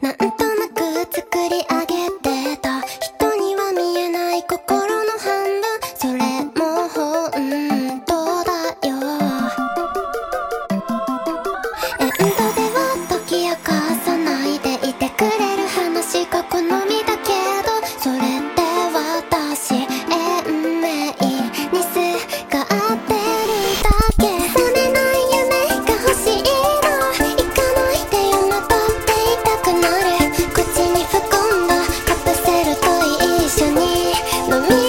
なんとなく作り上げてた。人には見えない心の半分。それも本当だよ。エンドでは解き明かさないでいてくれる話が好み the